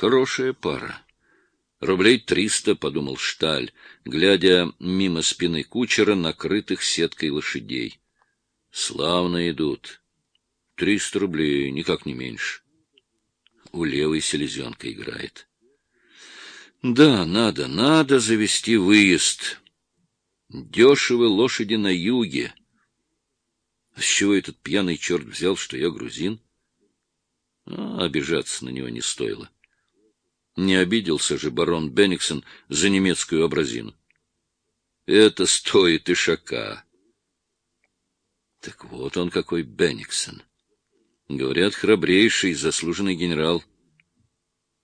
Хорошая пара. Рублей триста, — подумал Шталь, глядя мимо спины кучера, накрытых сеткой лошадей. Славно идут. Триста рублей, никак не меньше. У левой селезенка играет. Да, надо, надо завести выезд. Дешевы лошади на юге. С чего этот пьяный черт взял, что я грузин? А, обижаться на него не стоило. Не обиделся же барон Бенниксон за немецкую образину. Это стоит и шака. Так вот он какой Бенниксон. Говорят, храбрейший, заслуженный генерал.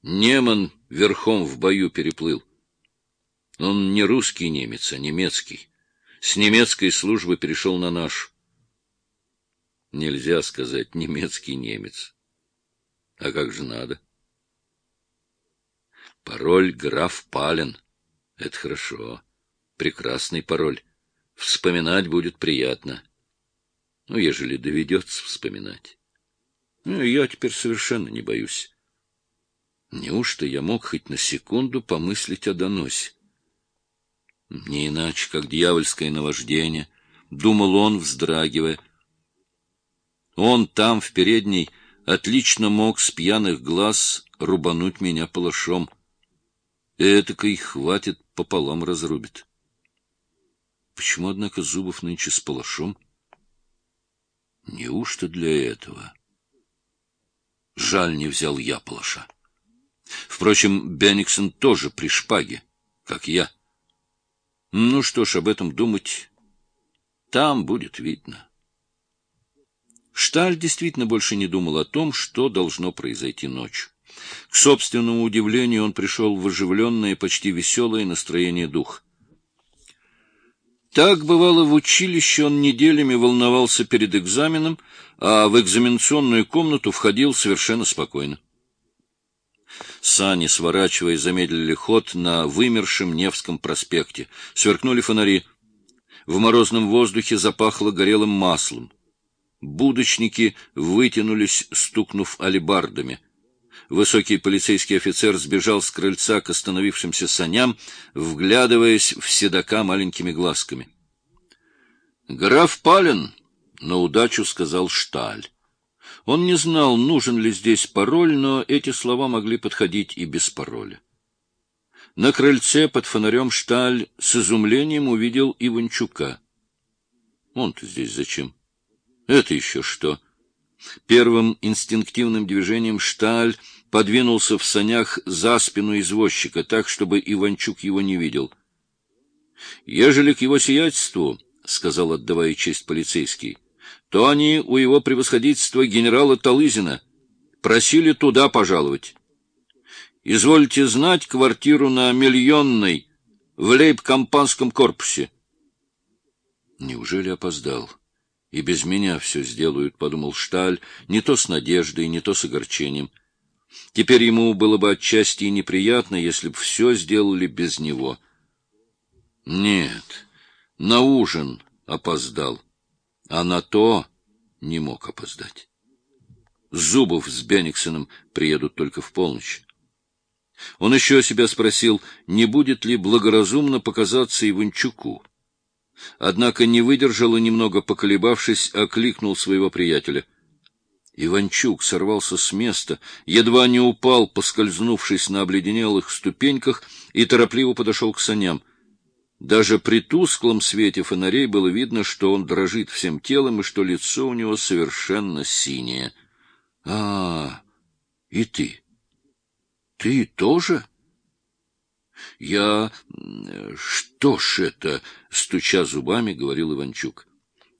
Неман верхом в бою переплыл. Он не русский немец, а немецкий. С немецкой службы перешел на нашу. Нельзя сказать немецкий немец. А как же надо? Пароль граф Пален. Это хорошо. Прекрасный пароль. Вспоминать будет приятно. Ну, ежели доведется вспоминать. Ну, я теперь совершенно не боюсь. Неужто я мог хоть на секунду помыслить о доносе? Не иначе, как дьявольское наваждение, — думал он, вздрагивая. Он там, в передней, отлично мог с пьяных глаз рубануть меня палашом. Этако и хватит, пополам разрубит. Почему, однако, Зубов нынче с палашом? Неужто для этого? Жаль, не взял я палаша. Впрочем, Бенниксон тоже при шпаге, как я. Ну что ж, об этом думать там будет видно. Шталь действительно больше не думал о том, что должно произойти ночью. К собственному удивлению он пришел в оживленное, почти веселое настроение дух. Так бывало в училище, он неделями волновался перед экзаменом, а в экзаменационную комнату входил совершенно спокойно. Сани, сворачивая, замедлили ход на вымершем Невском проспекте. Сверкнули фонари. В морозном воздухе запахло горелым маслом. Будочники вытянулись, стукнув алебардами. Высокий полицейский офицер сбежал с крыльца к остановившимся саням, вглядываясь в седока маленькими глазками. — Граф Пален, — на удачу сказал Шталь. Он не знал, нужен ли здесь пароль, но эти слова могли подходить и без пароля. На крыльце под фонарем Шталь с изумлением увидел Иванчука. Он-то здесь зачем? Это еще что? Первым инстинктивным движением Шталь подвинулся в санях за спину извозчика, так, чтобы Иванчук его не видел. — Ежели к его сиятельству, — сказал, отдавая честь полицейский, — то они у его превосходительства генерала Талызина просили туда пожаловать. Извольте знать квартиру на Миллионной в лейб-компанском корпусе. Неужели опоздал? И без меня все сделают, — подумал Шталь, не то с надеждой, не то с огорчением. Теперь ему было бы отчасти и неприятно, если бы все сделали без него. Нет, на ужин опоздал а на то не мог опоздать. Зубов с Бенниксоном приедут только в полночь. Он еще себя спросил, не будет ли благоразумно показаться Иванчуку. Однако не выдержал и, немного поколебавшись, окликнул своего приятеля. Иванчук сорвался с места, едва не упал, поскользнувшись на обледенелых ступеньках, и торопливо подошел к саням — даже при тусклом свете фонарей было видно, что он дрожит всем телом и что лицо у него совершенно синее. — А, и ты? Ты тоже? — Я... Что ж это? — стуча зубами, говорил Иванчук.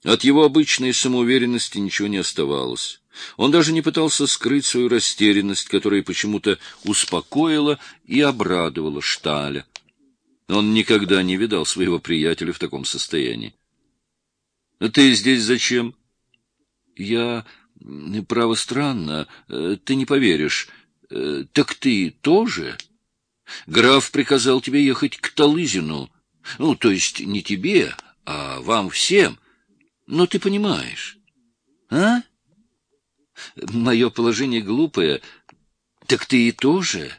От его обычной самоуверенности ничего не оставалось. Он даже не пытался скрыть свою растерянность, которая почему-то успокоила и обрадовала Шталя. Он никогда не видал своего приятеля в таком состоянии. — А ты здесь зачем? — Я... Право странно. Э, ты не поверишь. Э, так ты тоже? Граф приказал тебе ехать к Талызину. Ну, то есть не тебе, а вам всем. Но ты понимаешь. А? Мое положение глупое. Так ты и тоже...